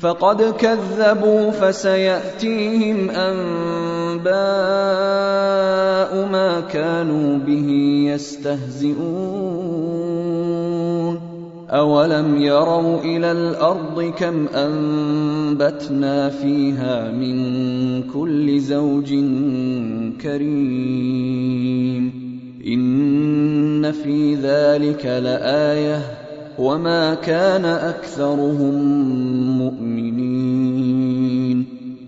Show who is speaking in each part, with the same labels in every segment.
Speaker 1: فقد كذبوا فسيأتيهم أنباء ما كانوا به يستهزئون. أولم يروا إلى الأرض كم أنبتنا فيها من كل زوج كريم. إن في ذلك لآية وما كان اكثرهم مؤمنين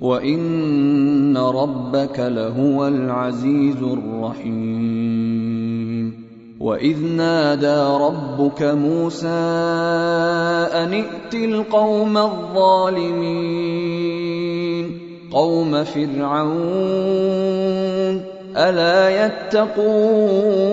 Speaker 1: وان ربك لهو العزيز الرحيم واذ نادى ربك موسى ان ائت القوم الظالمين قوم فرعون الا يتقون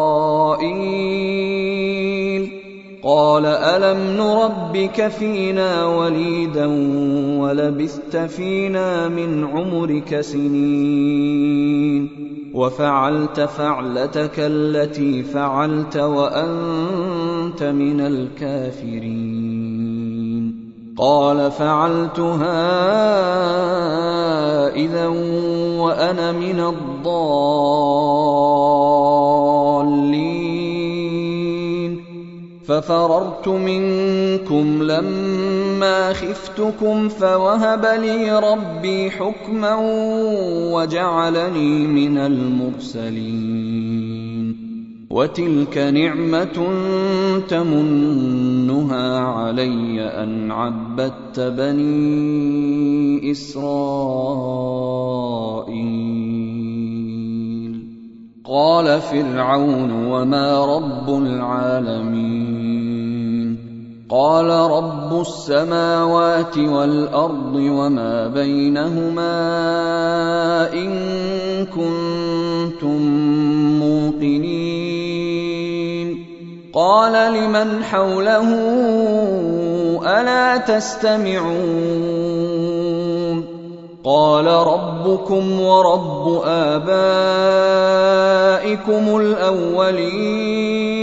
Speaker 1: قال ألم نربك فينا وليدا ولبثت فينا من عمرك سنين وفعلت فعلتك التي فعلت وأنت من الكافرين قال فعلتها اذا وأنا من الضالين ففررت منكم لما خفتكم فوهب لي ربي حكما وجعلني من المرسلين. وتلك نعمة تمنها علي أن عبدت بني إسرائيل. قال فرعون وما رب العالمين. قال رب السماوات والأرض وما بينهما إن كنتم موقنين. قال لمن حوله ألا تستمعون؟ قال ربكم ورب آبائكم الأولين.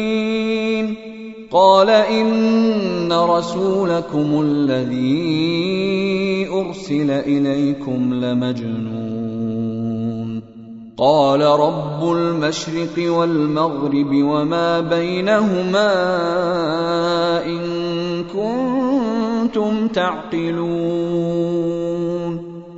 Speaker 1: قال إن رسولكم الذي أرسل إليكم لمجنون. قال رب المشرق والمغرب وما بينهما إن كنتم تعقلون.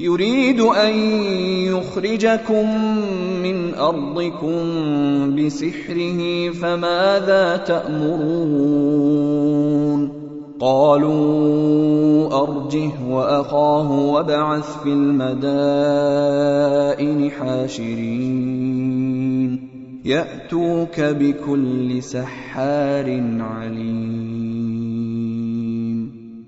Speaker 1: يريد أن يخرجكم من أرضكم بسحره فماذا تأمرون؟ قالوا أرجه وأخاه وابعث في المدائن حاشرين. يأتوك بكل سحار عليم.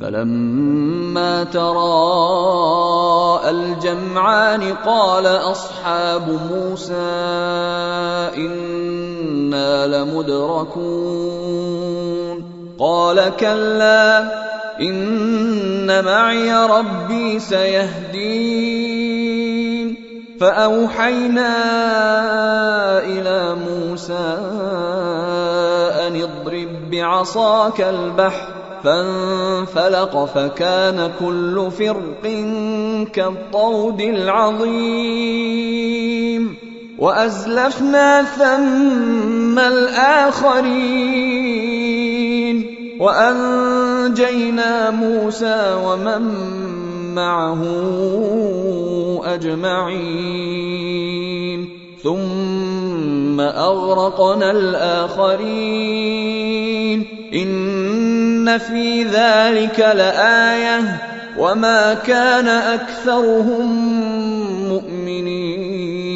Speaker 1: فلما تراءى الجمعان قال أصحاب موسى إنا لمدركون. قال كلا إن معي ربي سيهدين. فأوحينا إلى موسى أن اضرب بعصاك البحر فانفلق فكان كل فرق كالطود العظيم. وأزلفنا ثم الآخرين. وأنجينا موسى ومن معه أجمعين. ثم أغرقنا الآخرين. إن في ذلك لآية وما كان أكثرهم مؤمنين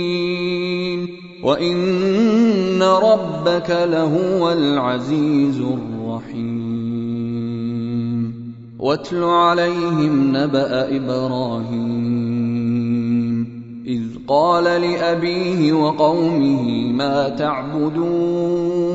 Speaker 1: وإن ربك لهو العزيز الرحيم واتل عليهم نبأ إبراهيم إذ قال لأبيه وقومه ما تعبدون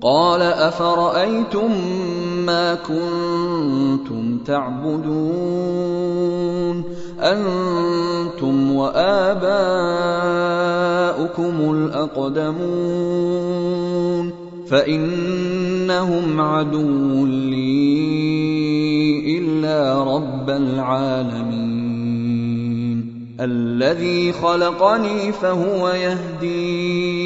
Speaker 1: قال أفرأيتم ما كنتم تعبدون أنتم وآباؤكم الأقدمون فإنهم عدو لي إلا رب العالمين الذي خلقني فهو يهدين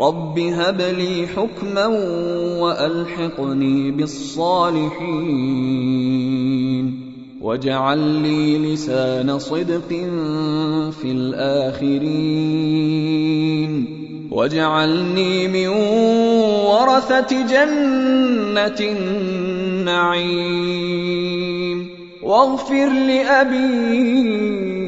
Speaker 1: رب هب لي حكما والحقني بالصالحين واجعل لي لسان صدق في الاخرين واجعلني من ورثة جنة النعيم واغفر لأبي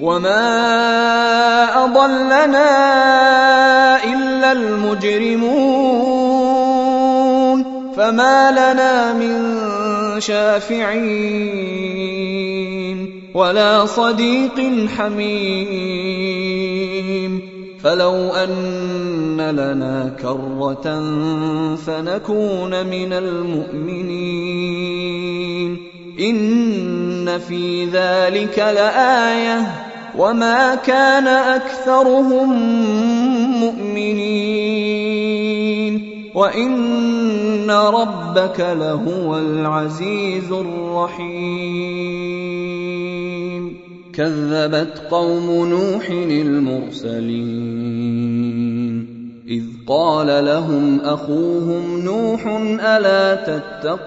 Speaker 1: وما اضلنا الا المجرمون فما لنا من شافعين ولا صديق حميم فلو ان لنا كره فنكون من المؤمنين إن في ذلك لآية وما كان أكثرهم مؤمنين وإن ربك لهو العزيز الرحيم. كذبت قوم نوح المرسلين. إذ قال لهم أخوهم نوح ألا تتقون؟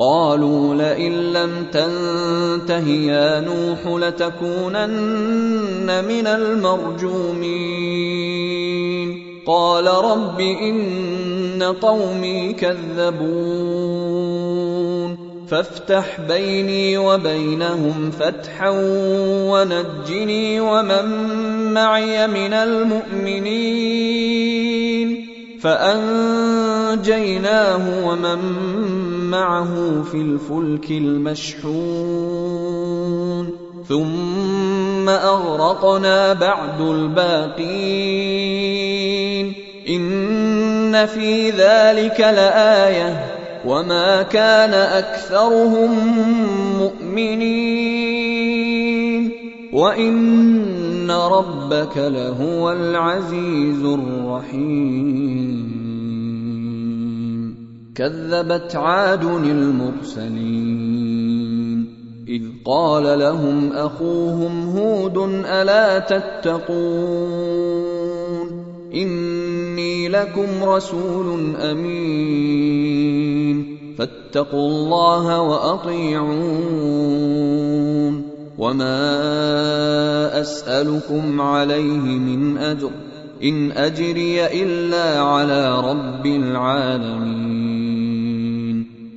Speaker 1: قالوا لئن لم تنته يا نوح لتكونن من المرجومين. قال رب إن قومي كذبون. فافتح بيني وبينهم فتحا ونجني ومن معي من المؤمنين. فأنجيناه ومن معه في الفلك المشحون. ثم أغرقنا بعد الباقين. إن في ذلك لآية. وما كان أكثرهم مؤمنين. وإن ربك لهو العزيز الرحيم. كذبت عاد المرسلين. إذ قال لهم أخوهم هود ألا تتقون؟ إني لكم رسول أمين. فاتقوا الله وأطيعون. وما أسألكم عليه من أجر. إن أجري إلا على رب العالمين.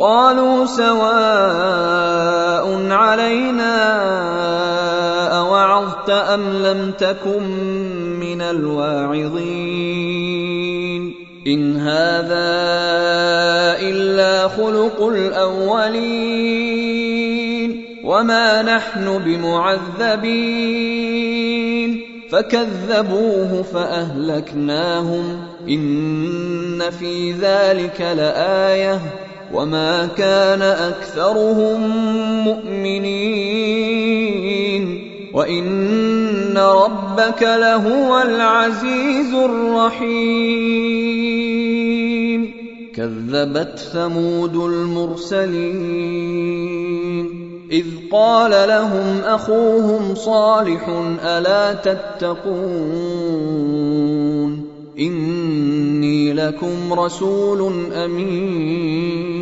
Speaker 1: قالوا سواء علينا أوعظت أم لم تكن من الواعظين. إن هذا إلا خلق الأولين. وما نحن بمعذبين. فكذبوه فأهلكناهم. إن في ذلك لآية. وما كان اكثرهم مؤمنين وان ربك لهو العزيز الرحيم كذبت ثمود المرسلين اذ قال لهم اخوهم صالح الا تتقون اني لكم رسول امين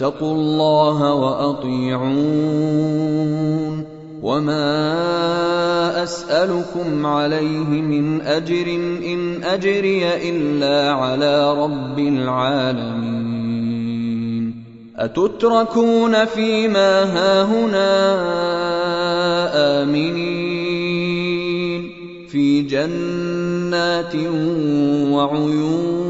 Speaker 1: فاتقوا الله وأطيعون وما أسألكم عليه من أجر إن أجري إلا على رب العالمين. أتتركون فيما هاهنا آمنين في جنات وعيون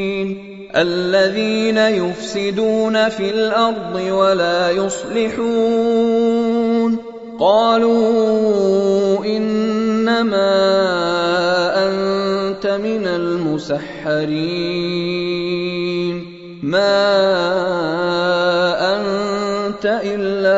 Speaker 1: الذين يفسدون في الأرض ولا يصلحون. قالوا إنما أنت من المسحرين. ما أنت إلا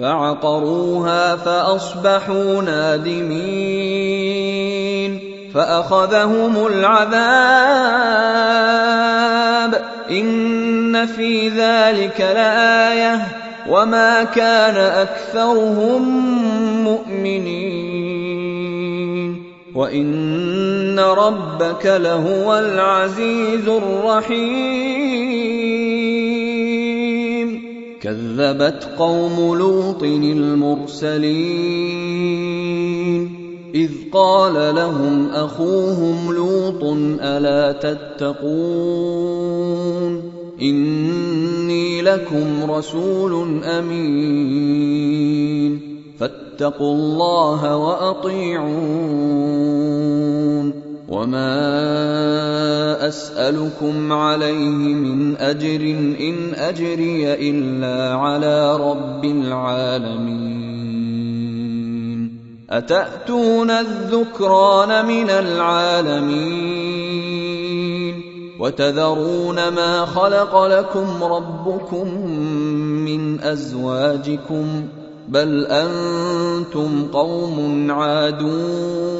Speaker 1: فعقروها فأصبحوا نادمين فأخذهم العذاب إن في ذلك لآية وما كان أكثرهم مؤمنين وإن ربك لهو العزيز الرحيم كذبت قوم لوط المرسلين. إذ قال لهم أخوهم لوط ألا تتقون؟ إني لكم رسول أمين. فاتقوا الله وأطيعون. وما أسألكم عليه من أجر إن أجري إلا على رب العالمين أتأتون الذكران من العالمين وتذرون ما خلق لكم ربكم من أزواجكم بل أنتم قوم عادون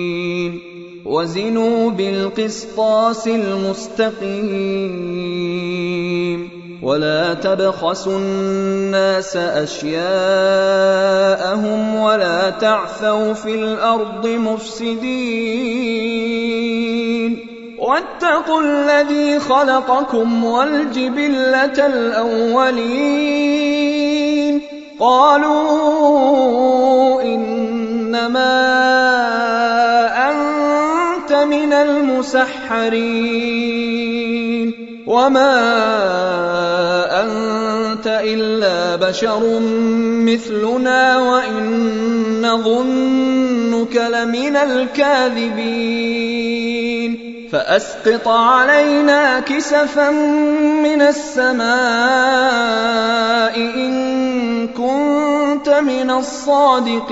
Speaker 1: وزنوا بالقسطاس المستقيم ولا تبخسوا الناس أشياءهم ولا تعثوا في الأرض مفسدين واتقوا الذي خلقكم والجبلة الأولين قالوا أنت من المسحرين. وما أنت إلا بشر مثلنا وإن نظنك لمن الكاذبين. فأسقط علينا كسفا من السماء إن كنت من الصادقين.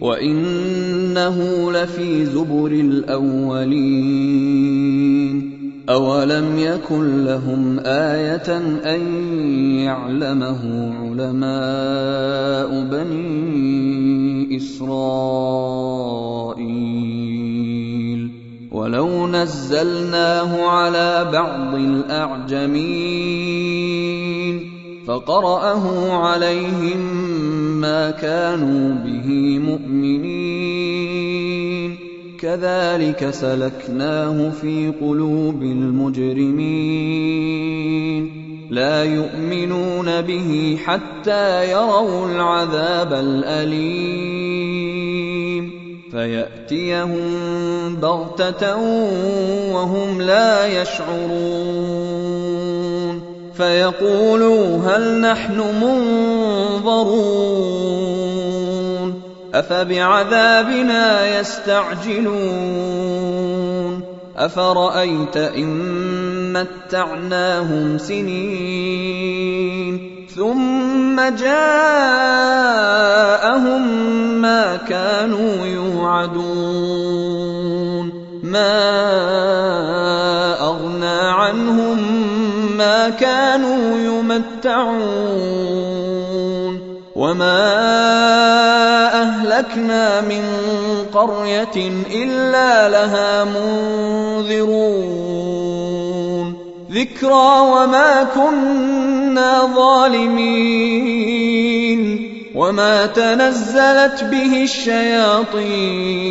Speaker 1: وانه لفي زبر الاولين اولم يكن لهم إيه ان يعلمه علماء بني اسرائيل ولو نزلناه على بعض الاعجمين فقرأه عليهم ما كانوا به مؤمنين. كذلك سلكناه في قلوب المجرمين. لا يؤمنون به حتى يروا العذاب الأليم. فيأتيهم بغتة وهم لا يشعرون. فيقولوا هل نحن منظرون أفبعذابنا يستعجلون أفرأيت إن متعناهم سنين ثم جاءهم ما كانوا يوعدون ما ما كانوا يمتعون وما أهلكنا من قرية إلا لها منذرون ذكرى وما كنا ظالمين وما تنزلت به الشياطين